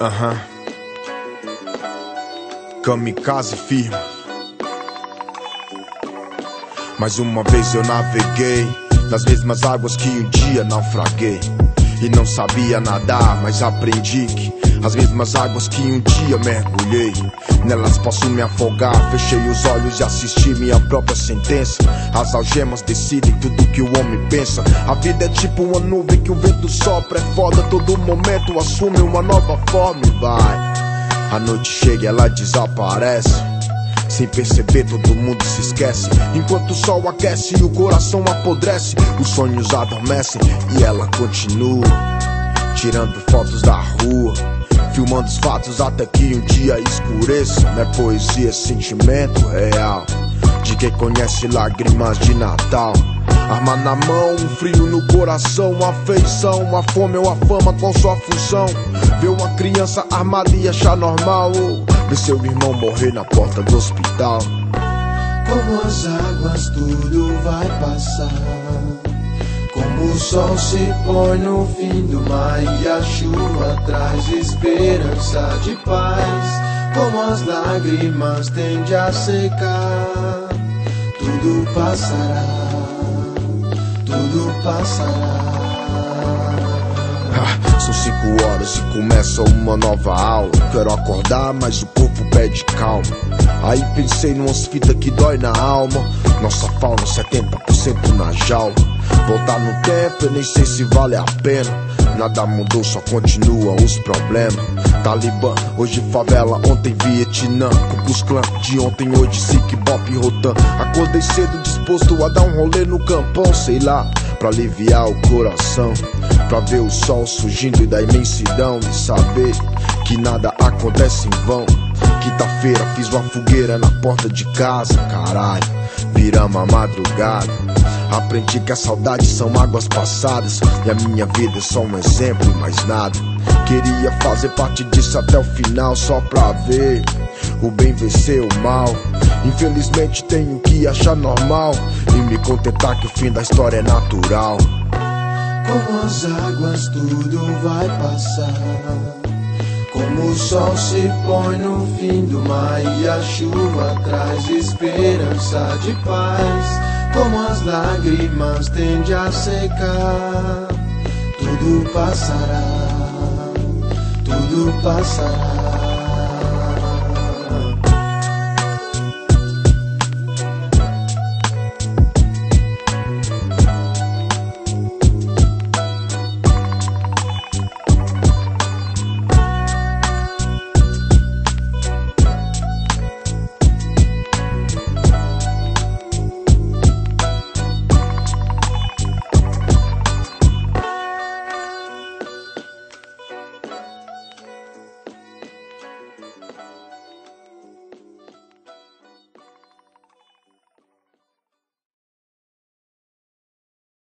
Aham. Kamikaze firma. Mais uma vez eu naveguei nas mesmas águas que um dia naufraguei. E não sabia nadar, mas aprendi que as mesmas águas que um dia mergulhei. Nelas posso me afogar. Fechei os olhos e assisti minha própria sentença. As algemas decidem tudo que o homem pensa. A vida é tipo uma nuvem que o vento sopra. É foda, todo momento assume uma nova forma e vai. A noite chega e ela desaparece. Sem perceber, todo mundo se esquece. Enquanto o sol aquece e o coração apodrece, os sonhos adormecem e ela continua. Tirando fotos da rua, filmando os fatos até que um dia escureça. Não é poesia, é sentimento real. De quem conhece lágrimas de Natal. Arma na mão, um frio no coração, afeição, a fome ou a fama, qual sua função? Ver uma criança armada e achar normal, ver seu irmão morrer na porta do hospital. Como as águas tudo vai passar. Como o sol se põe no fim do mar e a chuva traz esperança de paz. Como as lágrimas tendem a secar, tudo passará tudo passará. Ah, são cinco horas e começa uma nova aula. Quero acordar, mas o corpo pede calma. Aí pensei numas fitas que dói na alma. Nossa fauna 70% na jaula. Voltar no tempo, eu nem sei se vale a pena. Nada mudou, só continuam os problemas. Talibã, hoje favela, ontem Vietnã. Cucus Clã, de ontem, hoje Sikh Bop Rotan. Acordei cedo, disposto a dar um rolê no campão, sei lá, pra aliviar o coração. Pra ver o sol surgindo da imensidão e saber que nada acontece em vão. Quinta-feira fiz uma fogueira na porta de casa, caralho. Viramos a madrugada. Aprendi que a saudade são águas passadas e a minha vida é só um exemplo e mais nada. Queria fazer parte disso até o final só pra ver o bem vencer o mal. Infelizmente tenho que achar normal e me contentar que o fim da história é natural. Como as águas tudo vai passar. Como o sol se põe no fim do mar e a chuva traz esperança de paz. Como as lágrimas tendem a secar, tudo passará, tudo passará.